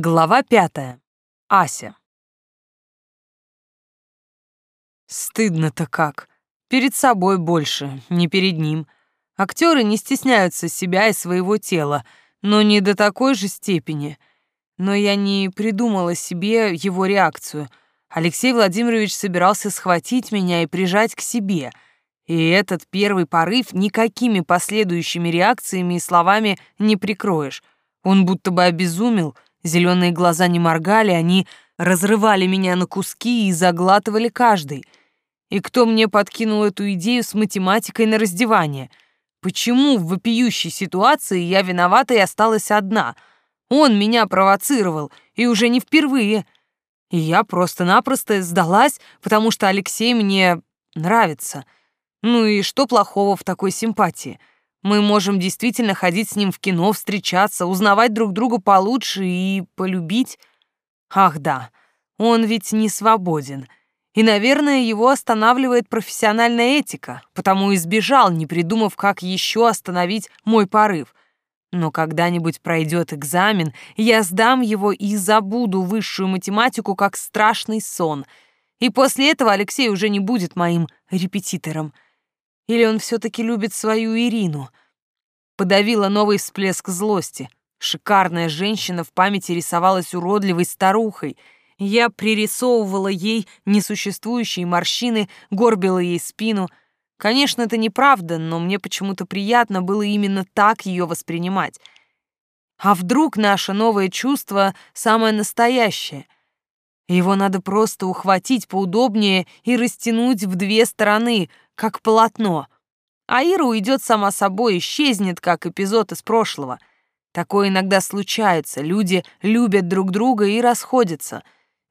Глава пятая. Ася. Стыдно-то как. Перед собой больше, не перед ним. Актеры не стесняются себя и своего тела, но не до такой же степени. Но я не придумала себе его реакцию. Алексей Владимирович собирался схватить меня и прижать к себе. И этот первый порыв никакими последующими реакциями и словами не прикроешь. Он будто бы обезумел — Зеленые глаза не моргали, они разрывали меня на куски и заглатывали каждый. И кто мне подкинул эту идею с математикой на раздевание? Почему в вопиющей ситуации я виновата и осталась одна? Он меня провоцировал, и уже не впервые. И я просто-напросто сдалась, потому что Алексей мне нравится. Ну и что плохого в такой симпатии? Мы можем действительно ходить с ним в кино, встречаться, узнавать друг друга получше и полюбить. Ах да, он ведь не свободен. И, наверное, его останавливает профессиональная этика, потому и сбежал, не придумав, как еще остановить мой порыв. Но когда-нибудь пройдет экзамен, я сдам его и забуду высшую математику как страшный сон. И после этого Алексей уже не будет моим репетитором. Или он все-таки любит свою Ирину? Подавила новый всплеск злости. Шикарная женщина в памяти рисовалась уродливой старухой. Я пририсовывала ей несуществующие морщины, горбила ей спину. Конечно, это неправда, но мне почему-то приятно было именно так ее воспринимать. А вдруг наше новое чувство самое настоящее? Его надо просто ухватить поудобнее и растянуть в две стороны, как полотно. А Ира уйдет сама собой, исчезнет, как эпизод из прошлого. Такое иногда случается, люди любят друг друга и расходятся.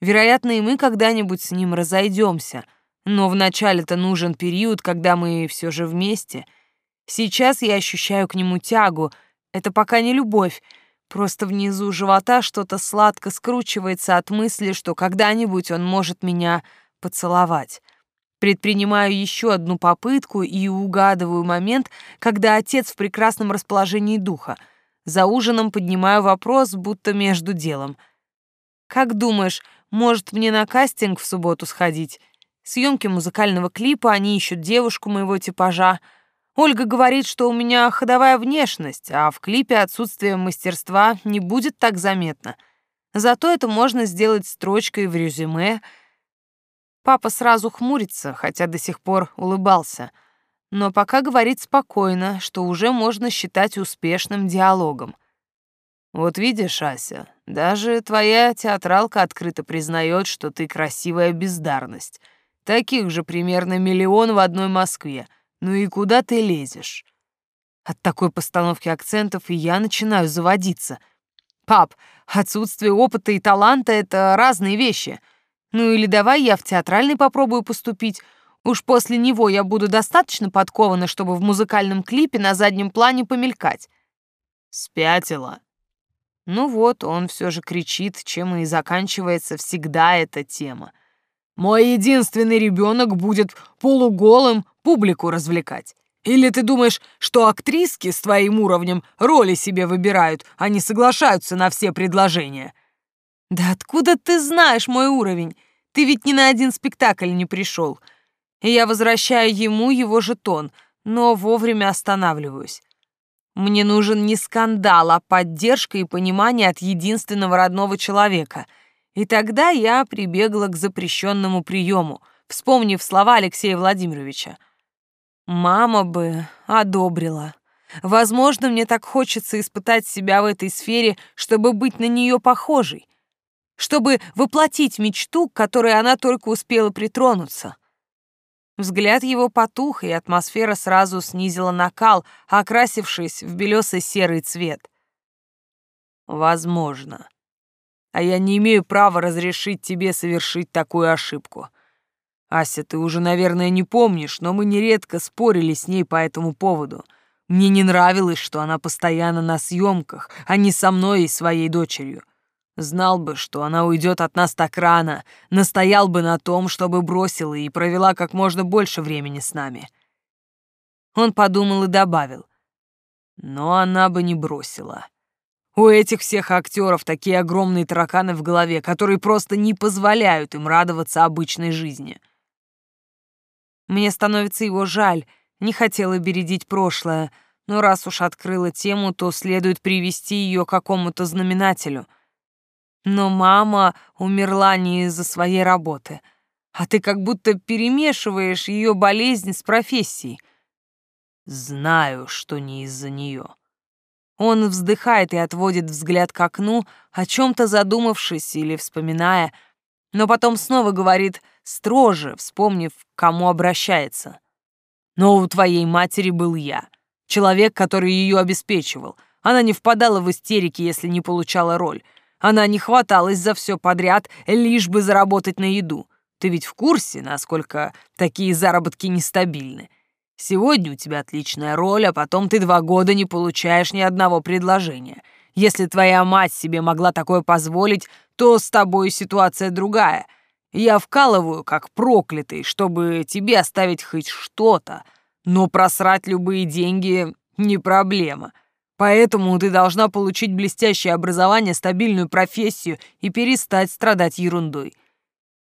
Вероятно, и мы когда-нибудь с ним разойдемся. Но вначале-то нужен период, когда мы все же вместе. Сейчас я ощущаю к нему тягу. Это пока не любовь, Просто внизу живота что-то сладко скручивается от мысли, что когда-нибудь он может меня поцеловать. Предпринимаю еще одну попытку и угадываю момент, когда отец в прекрасном расположении духа. За ужином поднимаю вопрос, будто между делом. «Как думаешь, может мне на кастинг в субботу сходить? Съемки музыкального клипа, они ищут девушку моего типажа. Ольга говорит, что у меня ходовая внешность, а в клипе отсутствие мастерства не будет так заметно. Зато это можно сделать строчкой в резюме — Папа сразу хмурится, хотя до сих пор улыбался, но пока говорит спокойно, что уже можно считать успешным диалогом. Вот видишь, Ася, даже твоя театралка открыто признает, что ты красивая бездарность. Таких же примерно миллион в одной Москве. Ну и куда ты лезешь? От такой постановки акцентов и я начинаю заводиться. Пап, отсутствие опыта и таланта — это разные вещи — ну или давай я в театральный попробую поступить. Уж после него я буду достаточно подкована, чтобы в музыкальном клипе на заднем плане помелькать. Спятила. Ну вот, он все же кричит, чем и заканчивается всегда эта тема. Мой единственный ребенок будет полуголым публику развлекать. Или ты думаешь, что актриски с твоим уровнем роли себе выбирают, а не соглашаются на все предложения? «Да откуда ты знаешь мой уровень? Ты ведь ни на один спектакль не пришел. И я возвращаю ему его жетон, но вовремя останавливаюсь. Мне нужен не скандал, а поддержка и понимание от единственного родного человека. И тогда я прибегла к запрещенному приему, вспомнив слова Алексея Владимировича. Мама бы одобрила. Возможно, мне так хочется испытать себя в этой сфере, чтобы быть на нее похожей чтобы воплотить мечту, к которой она только успела притронуться. Взгляд его потух, и атмосфера сразу снизила накал, окрасившись в белесо-серый цвет. Возможно. А я не имею права разрешить тебе совершить такую ошибку. Ася, ты уже, наверное, не помнишь, но мы нередко спорили с ней по этому поводу. Мне не нравилось, что она постоянно на съемках, а не со мной и своей дочерью. Знал бы, что она уйдет от нас так рано, настоял бы на том, чтобы бросила и провела как можно больше времени с нами. Он подумал и добавил. Но она бы не бросила. У этих всех актеров такие огромные тараканы в голове, которые просто не позволяют им радоваться обычной жизни. Мне становится его жаль, не хотела бередить прошлое, но раз уж открыла тему, то следует привести ее к какому-то знаменателю. Но мама умерла не из-за своей работы, а ты как будто перемешиваешь ее болезнь с профессией. Знаю, что не из-за нее. Он вздыхает и отводит взгляд к окну, о чем-то задумавшись или вспоминая, но потом снова говорит строже, вспомнив, к кому обращается. Но у твоей матери был я, человек, который ее обеспечивал. Она не впадала в истерики, если не получала роль. Она не хваталась за все подряд, лишь бы заработать на еду. Ты ведь в курсе, насколько такие заработки нестабильны. Сегодня у тебя отличная роль, а потом ты два года не получаешь ни одного предложения. Если твоя мать себе могла такое позволить, то с тобой ситуация другая. Я вкалываю, как проклятый, чтобы тебе оставить хоть что-то, но просрать любые деньги — не проблема. Поэтому ты должна получить блестящее образование, стабильную профессию и перестать страдать ерундой.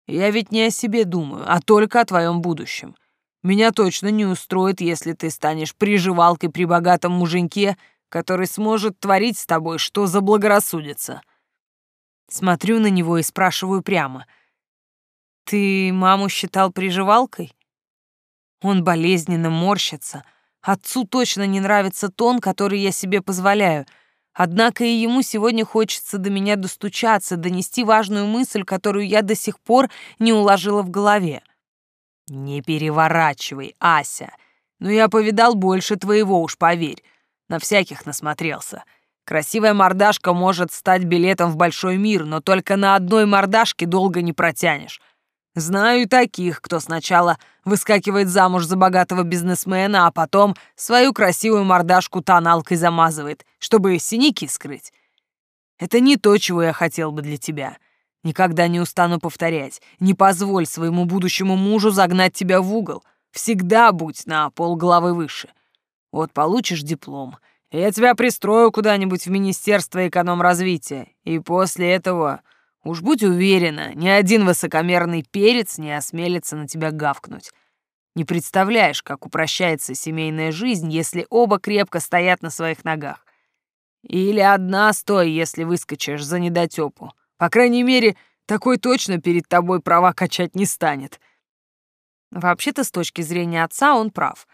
Я ведь не о себе думаю, а только о твоем будущем. Меня точно не устроит, если ты станешь приживалкой при богатом муженьке, который сможет творить с тобой, что заблагорассудится. Смотрю на него и спрашиваю прямо. «Ты маму считал приживалкой?» Он болезненно морщится. Отцу точно не нравится тон, который я себе позволяю. Однако и ему сегодня хочется до меня достучаться, донести важную мысль, которую я до сих пор не уложила в голове. «Не переворачивай, Ася. Ну я повидал больше твоего, уж поверь. На всяких насмотрелся. Красивая мордашка может стать билетом в большой мир, но только на одной мордашке долго не протянешь. Знаю таких, кто сначала выскакивает замуж за богатого бизнесмена, а потом свою красивую мордашку тоналкой замазывает, чтобы синяки скрыть. Это не то, чего я хотел бы для тебя. Никогда не устану повторять. Не позволь своему будущему мужу загнать тебя в угол. Всегда будь на полглавы выше. Вот получишь диплом, я тебя пристрою куда-нибудь в Министерство экономразвития, и после этого, уж будь уверена, ни один высокомерный перец не осмелится на тебя гавкнуть. Не представляешь, как упрощается семейная жизнь, если оба крепко стоят на своих ногах. Или одна стой, если выскочишь за недотёпу. По крайней мере, такой точно перед тобой права качать не станет. Вообще-то, с точки зрения отца, он прав.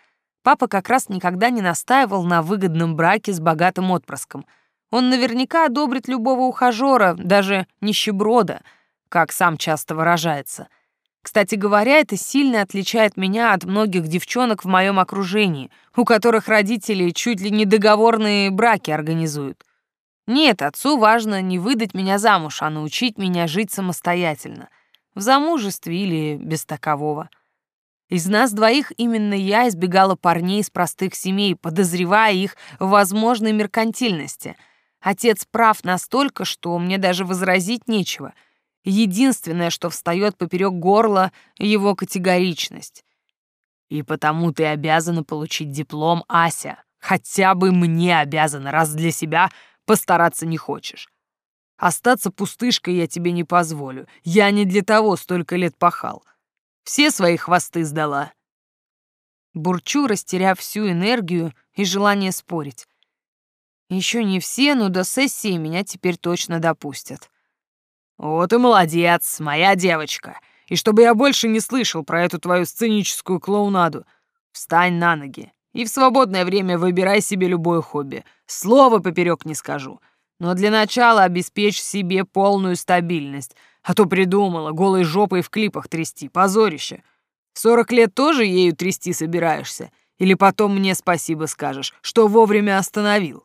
Папа как раз никогда не настаивал на выгодном браке с богатым отпрыском. Он наверняка одобрит любого ухажера, даже нищеброда, как сам часто выражается. Кстати говоря, это сильно отличает меня от многих девчонок в моем окружении, у которых родители чуть ли не договорные браки организуют. Нет, отцу важно не выдать меня замуж, а научить меня жить самостоятельно. В замужестве или без такового. Из нас двоих именно я избегала парней из простых семей, подозревая их в возможной меркантильности. Отец прав настолько, что мне даже возразить нечего. Единственное, что встает поперек горла, — его категоричность. И потому ты обязана получить диплом, Ася. Хотя бы мне обязана, раз для себя постараться не хочешь. Остаться пустышкой я тебе не позволю. Я не для того столько лет пахал. Все свои хвосты сдала. Бурчу, растеряв всю энергию и желание спорить. Еще не все, но до сессии меня теперь точно допустят. Вот и молодец, моя девочка. И чтобы я больше не слышал про эту твою сценическую клоунаду, встань на ноги. И в свободное время выбирай себе любое хобби. Слова поперек не скажу. Но для начала обеспечь себе полную стабильность. А то придумала голой жопой в клипах трясти. Позорище. Сорок лет тоже ею трясти собираешься? Или потом мне спасибо скажешь, что вовремя остановил?»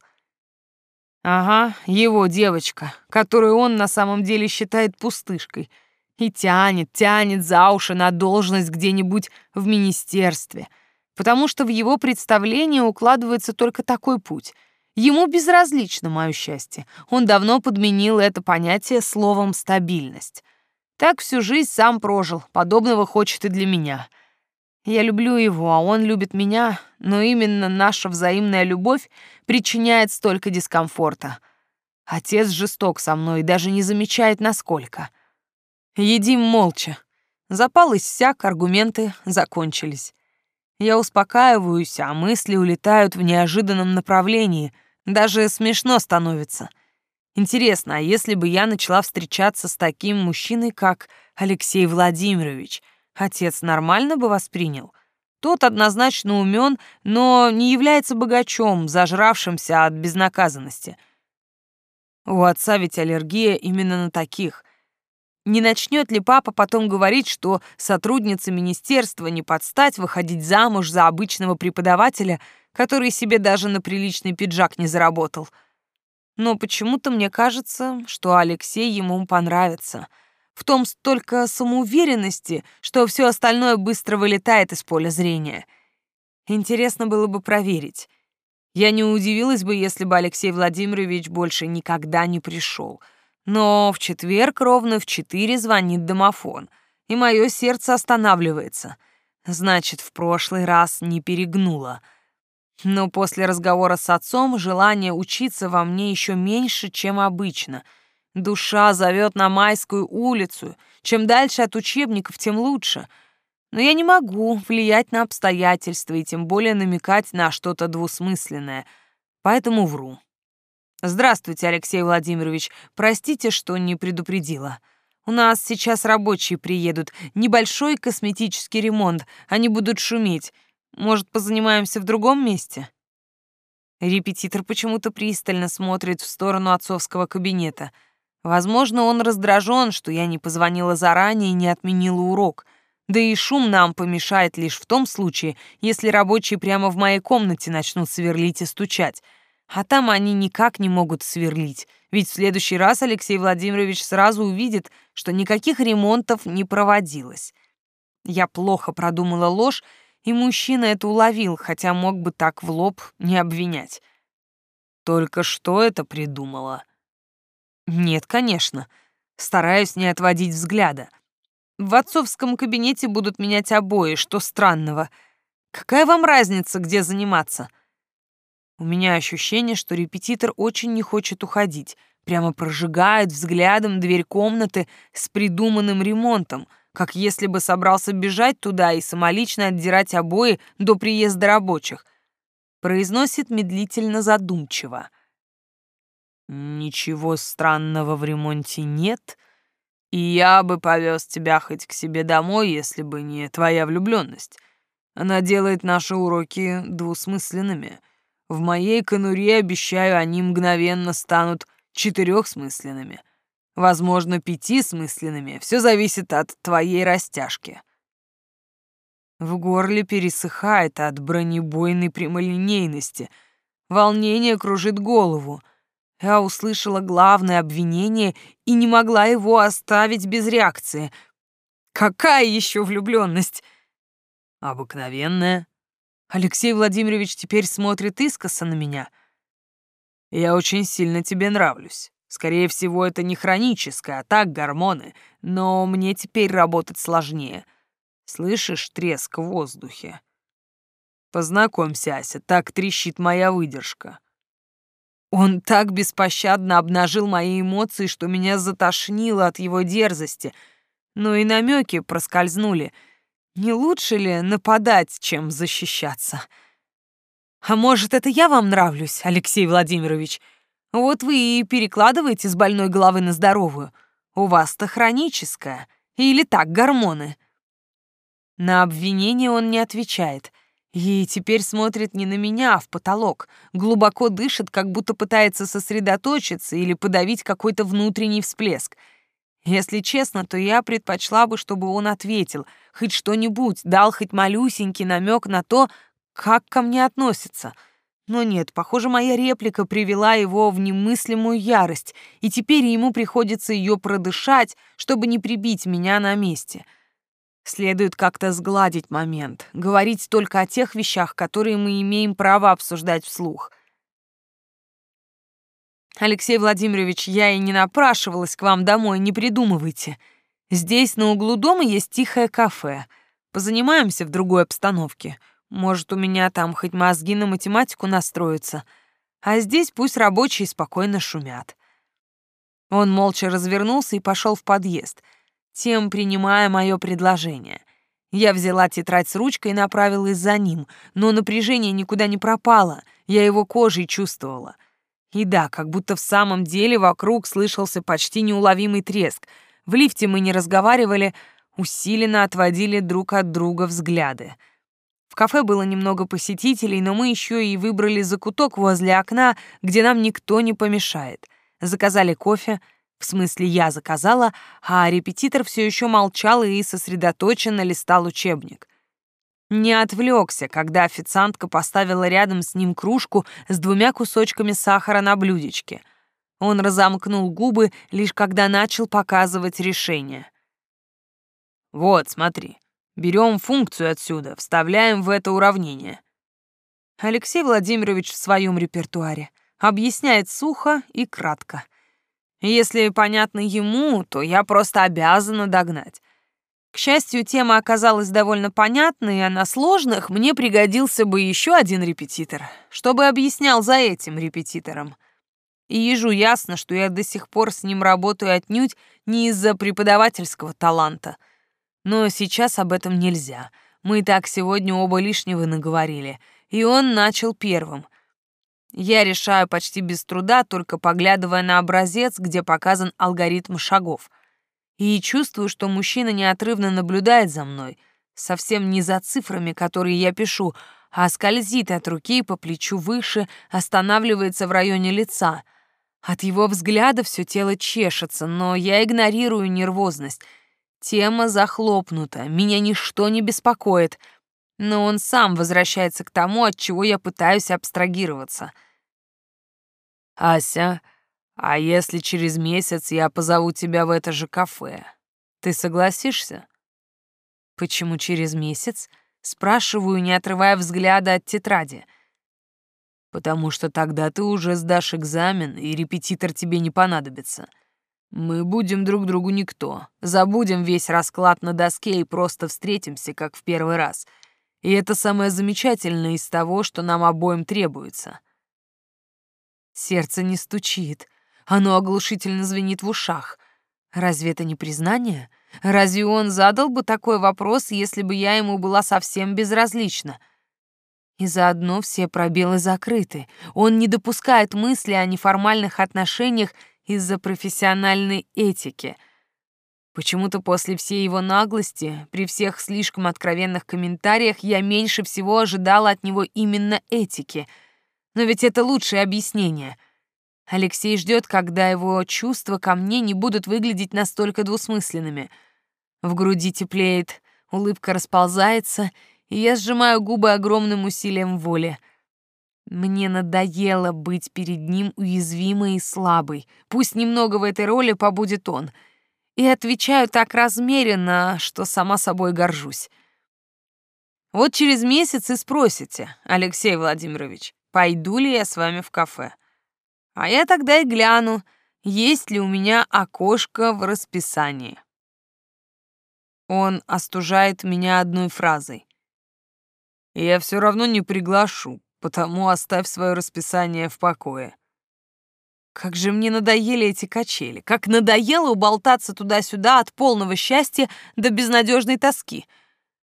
Ага, его девочка, которую он на самом деле считает пустышкой. И тянет, тянет за уши на должность где-нибудь в министерстве — потому что в его представлении укладывается только такой путь. Ему безразлично мое счастье. Он давно подменил это понятие словом «стабильность». Так всю жизнь сам прожил, подобного хочет и для меня. Я люблю его, а он любит меня, но именно наша взаимная любовь причиняет столько дискомфорта. Отец жесток со мной и даже не замечает, насколько. Едим молча. Запал иссяк, аргументы закончились. Я успокаиваюсь, а мысли улетают в неожиданном направлении. Даже смешно становится. Интересно, а если бы я начала встречаться с таким мужчиной, как Алексей Владимирович, отец нормально бы воспринял? Тот однозначно умен, но не является богачом, зажравшимся от безнаказанности. У отца ведь аллергия именно на таких. Не начнет ли папа потом говорить, что сотрудница министерства не подстать выходить замуж за обычного преподавателя, который себе даже на приличный пиджак не заработал? Но почему-то мне кажется, что Алексей ему понравится — в том столько самоуверенности, что все остальное быстро вылетает из поля зрения. Интересно было бы проверить. Я не удивилась бы, если бы Алексей Владимирович больше никогда не пришел. Но в четверг ровно в четыре звонит домофон, и мое сердце останавливается. Значит, в прошлый раз не перегнуло. Но после разговора с отцом желание учиться во мне еще меньше, чем обычно — Душа зовет на Майскую улицу. Чем дальше от учебников, тем лучше. Но я не могу влиять на обстоятельства и тем более намекать на что-то двусмысленное. Поэтому вру. Здравствуйте, Алексей Владимирович. Простите, что не предупредила. У нас сейчас рабочие приедут. Небольшой косметический ремонт. Они будут шуметь. Может, позанимаемся в другом месте? Репетитор почему-то пристально смотрит в сторону отцовского кабинета — Возможно, он раздражен, что я не позвонила заранее и не отменила урок. Да и шум нам помешает лишь в том случае, если рабочие прямо в моей комнате начнут сверлить и стучать. А там они никак не могут сверлить, ведь в следующий раз Алексей Владимирович сразу увидит, что никаких ремонтов не проводилось. Я плохо продумала ложь, и мужчина это уловил, хотя мог бы так в лоб не обвинять. Только что это придумала. Нет, конечно. Стараюсь не отводить взгляда. В отцовском кабинете будут менять обои, что странного. Какая вам разница, где заниматься? У меня ощущение, что репетитор очень не хочет уходить, прямо прожигает взглядом дверь комнаты с придуманным ремонтом, как если бы собрался бежать туда и самолично отдирать обои до приезда рабочих. Произносит медлительно задумчиво. — Ничего странного в ремонте нет, и я бы повез тебя хоть к себе домой, если бы не твоя влюбленность. Она делает наши уроки двусмысленными. В моей конуре, обещаю, они мгновенно станут четырехсмысленными. Возможно, пятисмысленными. Все зависит от твоей растяжки. В горле пересыхает от бронебойной прямолинейности. Волнение кружит голову. Я услышала главное обвинение и не могла его оставить без реакции. Какая еще влюбленность? Обыкновенная. Алексей Владимирович теперь смотрит искоса на меня. Я очень сильно тебе нравлюсь. Скорее всего, это не хроническое, а так гормоны, но мне теперь работать сложнее. Слышишь треск в воздухе? Познакомься, Ася, так трещит моя выдержка. Он так беспощадно обнажил мои эмоции, что меня затошнило от его дерзости. Но и намеки проскользнули. Не лучше ли нападать, чем защищаться? А может, это я вам нравлюсь, Алексей Владимирович? Вот вы и перекладываете с больной головы на здоровую. У вас-то хроническая. Или так, гормоны? На обвинение он не отвечает — и теперь смотрит не на меня, а в потолок, глубоко дышит, как будто пытается сосредоточиться или подавить какой-то внутренний всплеск. Если честно, то я предпочла бы, чтобы он ответил, хоть что-нибудь, дал хоть малюсенький намек на то, как ко мне относится. Но нет, похоже, моя реплика привела его в немыслимую ярость, и теперь ему приходится ее продышать, чтобы не прибить меня на месте — Следует как-то сгладить момент, говорить только о тех вещах, которые мы имеем право обсуждать вслух. Алексей Владимирович, я и не напрашивалась к вам домой, не придумывайте. Здесь на углу дома есть тихое кафе. Позанимаемся в другой обстановке. Может, у меня там хоть мозги на математику настроятся. А здесь пусть рабочие спокойно шумят. Он молча развернулся и пошел в подъезд, тем принимая мое предложение. Я взяла тетрадь с ручкой и направилась за ним, но напряжение никуда не пропало, я его кожей чувствовала. И да, как будто в самом деле вокруг слышался почти неуловимый треск. В лифте мы не разговаривали, усиленно отводили друг от друга взгляды. В кафе было немного посетителей, но мы еще и выбрали закуток возле окна, где нам никто не помешает. Заказали кофе, в смысле я заказала, а репетитор все еще молчал и сосредоточенно листал учебник. Не отвлекся, когда официантка поставила рядом с ним кружку с двумя кусочками сахара на блюдечке. Он разомкнул губы, лишь когда начал показывать решение. «Вот, смотри, берем функцию отсюда, вставляем в это уравнение». Алексей Владимирович в своем репертуаре объясняет сухо и кратко. Если понятно ему, то я просто обязана догнать. К счастью, тема оказалась довольно понятной, а на сложных мне пригодился бы еще один репетитор, чтобы объяснял за этим репетитором. И ежу ясно, что я до сих пор с ним работаю отнюдь не из-за преподавательского таланта. Но сейчас об этом нельзя. Мы и так сегодня оба лишнего наговорили, и он начал первым. Я решаю почти без труда, только поглядывая на образец, где показан алгоритм шагов — и чувствую, что мужчина неотрывно наблюдает за мной, совсем не за цифрами, которые я пишу, а скользит от руки по плечу выше, останавливается в районе лица. От его взгляда все тело чешется, но я игнорирую нервозность. Тема захлопнута, меня ничто не беспокоит, но он сам возвращается к тому, от чего я пытаюсь абстрагироваться. «Ася, а если через месяц я позову тебя в это же кафе, ты согласишься? Почему через месяц? Спрашиваю, не отрывая взгляда от тетради. Потому что тогда ты уже сдашь экзамен, и репетитор тебе не понадобится. Мы будем друг другу никто. Забудем весь расклад на доске и просто встретимся, как в первый раз. И это самое замечательное из того, что нам обоим требуется. Сердце не стучит, оно оглушительно звенит в ушах. Разве это не признание? Разве он задал бы такой вопрос, если бы я ему была совсем безразлична? И заодно все пробелы закрыты. Он не допускает мысли о неформальных отношениях из-за профессиональной этики. Почему-то после всей его наглости, при всех слишком откровенных комментариях, я меньше всего ожидала от него именно этики. Но ведь это лучшее объяснение — Алексей ждет, когда его чувства ко мне не будут выглядеть настолько двусмысленными. В груди теплеет, улыбка расползается, и я сжимаю губы огромным усилием воли. Мне надоело быть перед ним уязвимой и слабой. Пусть немного в этой роли побудет он. И отвечаю так размеренно, что сама собой горжусь. Вот через месяц и спросите, Алексей Владимирович, пойду ли я с вами в кафе. А я тогда и гляну, есть ли у меня окошко в расписании. Он остужает меня одной фразой. Я все равно не приглашу, потому оставь свое расписание в покое. Как же мне надоели эти качели, как надоело уболтаться туда-сюда от полного счастья до безнадежной тоски.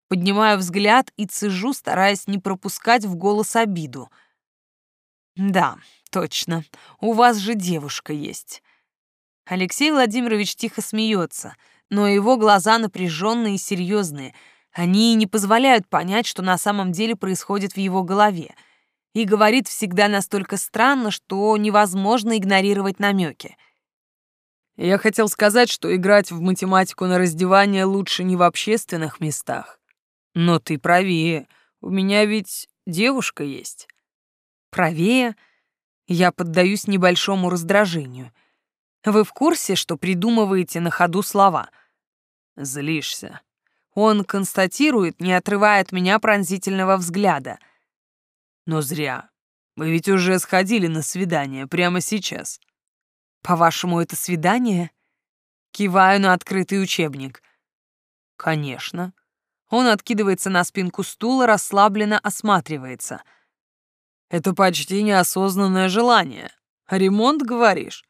Поднимаю взгляд и цежу, стараясь не пропускать в голос обиду. Да, Точно, у вас же девушка есть. Алексей Владимирович тихо смеется, но его глаза напряженные и серьезные. Они не позволяют понять, что на самом деле происходит в его голове. И говорит всегда настолько странно, что невозможно игнорировать намеки. Я хотел сказать, что играть в математику на раздевание лучше не в общественных местах. Но ты правее. У меня ведь девушка есть. Правее? Я поддаюсь небольшому раздражению. Вы в курсе, что придумываете на ходу слова? Злишься. Он констатирует, не отрывая от меня пронзительного взгляда. Но зря. Мы ведь уже сходили на свидание прямо сейчас. По-вашему, это свидание? Киваю на открытый учебник. Конечно. Он откидывается на спинку стула, расслабленно осматривается — это почти неосознанное желание. Ремонт, говоришь?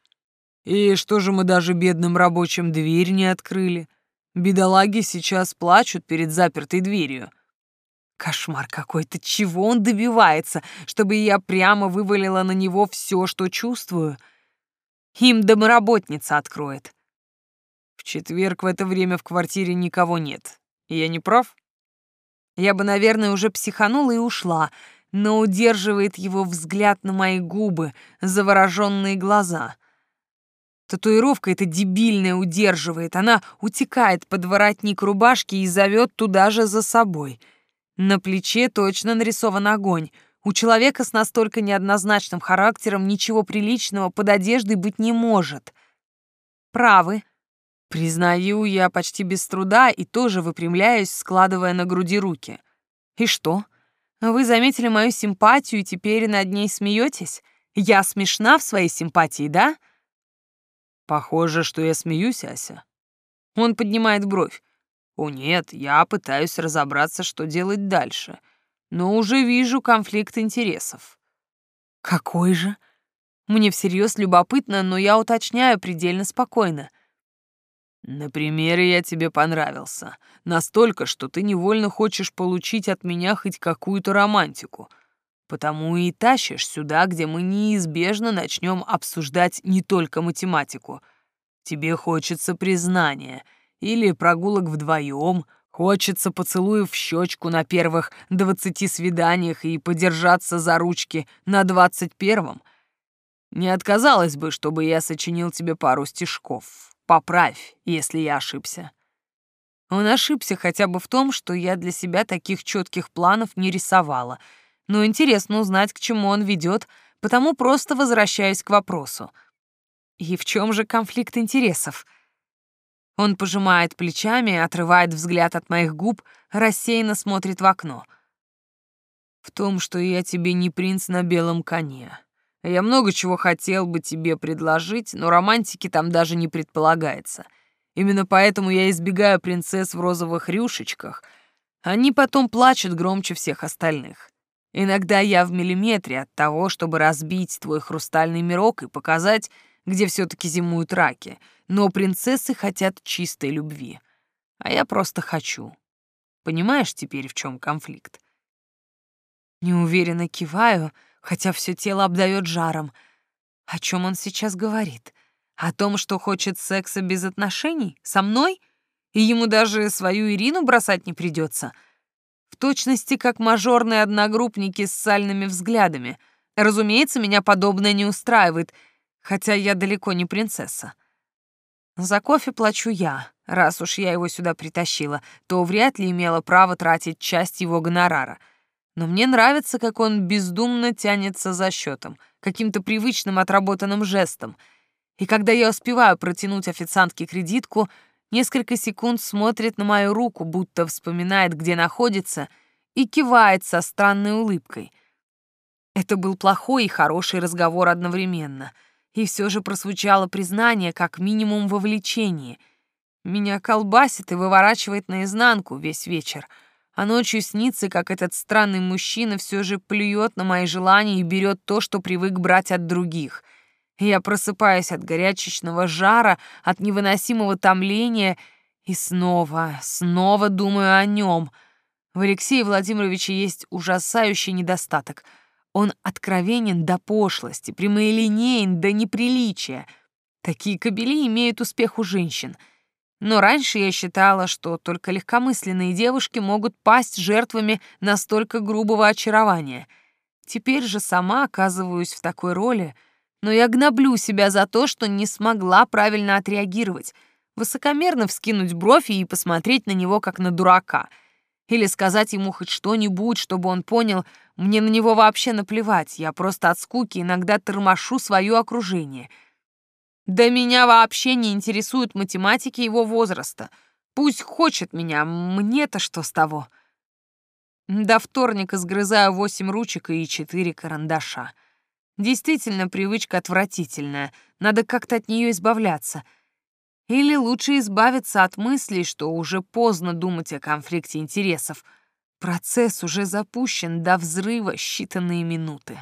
И что же мы даже бедным рабочим дверь не открыли? Бедолаги сейчас плачут перед запертой дверью. Кошмар какой-то, чего он добивается, чтобы я прямо вывалила на него все, что чувствую? Им домоработница откроет. В четверг в это время в квартире никого нет. Я не прав? Я бы, наверное, уже психанула и ушла, но удерживает его взгляд на мои губы, завороженные глаза. Татуировка эта дебильная удерживает, она утекает под воротник рубашки и зовет туда же за собой — на плече точно нарисован огонь. У человека с настолько неоднозначным характером ничего приличного под одеждой быть не может. Правы. Признаю, я почти без труда и тоже выпрямляюсь, складывая на груди руки. И что? Вы заметили мою симпатию и теперь над ней смеетесь? Я смешна в своей симпатии, да? Похоже, что я смеюсь, Ася. Он поднимает бровь. О нет, я пытаюсь разобраться, что делать дальше, но уже вижу конфликт интересов. Какой же? Мне всерьез любопытно, но я уточняю предельно спокойно. Например, я тебе понравился. Настолько, что ты невольно хочешь получить от меня хоть какую-то романтику. Потому и тащишь сюда, где мы неизбежно начнем обсуждать не только математику. Тебе хочется признания — или прогулок вдвоем, хочется поцелуев в щечку на первых двадцати свиданиях и подержаться за ручки на двадцать первом. Не отказалась бы, чтобы я сочинил тебе пару стишков. Поправь, если я ошибся. Он ошибся хотя бы в том, что я для себя таких четких планов не рисовала. Но интересно узнать, к чему он ведет, потому просто возвращаюсь к вопросу. И в чем же конфликт интересов? — он пожимает плечами, отрывает взгляд от моих губ, рассеянно смотрит в окно. «В том, что я тебе не принц на белом коне. Я много чего хотел бы тебе предложить, но романтики там даже не предполагается. Именно поэтому я избегаю принцесс в розовых рюшечках. Они потом плачут громче всех остальных. Иногда я в миллиметре от того, чтобы разбить твой хрустальный мирок и показать, где все таки зимуют раки, но принцессы хотят чистой любви. А я просто хочу. Понимаешь теперь, в чем конфликт? Неуверенно киваю, хотя все тело обдает жаром. О чем он сейчас говорит? О том, что хочет секса без отношений? Со мной? И ему даже свою Ирину бросать не придется. В точности, как мажорные одногруппники с сальными взглядами. Разумеется, меня подобное не устраивает — хотя я далеко не принцесса. За кофе плачу я. Раз уж я его сюда притащила, то вряд ли имела право тратить часть его гонорара. Но мне нравится, как он бездумно тянется за счетом, каким-то привычным отработанным жестом. И когда я успеваю протянуть официантке кредитку, несколько секунд смотрит на мою руку, будто вспоминает, где находится, и кивает со странной улыбкой. Это был плохой и хороший разговор одновременно — и все же прозвучало признание, как минимум вовлечение. Меня колбасит и выворачивает наизнанку весь вечер, а ночью снится, как этот странный мужчина все же плюет на мои желания и берет то, что привык брать от других. Я просыпаюсь от горячечного жара, от невыносимого томления и снова, снова думаю о нем. В Алексее Владимировиче есть ужасающий недостаток — он откровенен до пошлости, прямолинеен до неприличия. Такие кобели имеют успех у женщин. Но раньше я считала, что только легкомысленные девушки могут пасть жертвами настолько грубого очарования. Теперь же сама оказываюсь в такой роли, но я гноблю себя за то, что не смогла правильно отреагировать, высокомерно вскинуть бровь и посмотреть на него как на дурака — или сказать ему хоть что-нибудь, чтобы он понял, мне на него вообще наплевать, я просто от скуки иногда тормошу свое окружение. Да меня вообще не интересуют математики его возраста. Пусть хочет меня, мне-то что с того? До вторника сгрызаю восемь ручек и четыре карандаша. Действительно, привычка отвратительная, надо как-то от нее избавляться — или лучше избавиться от мыслей, что уже поздно думать о конфликте интересов. Процесс уже запущен до взрыва считанные минуты.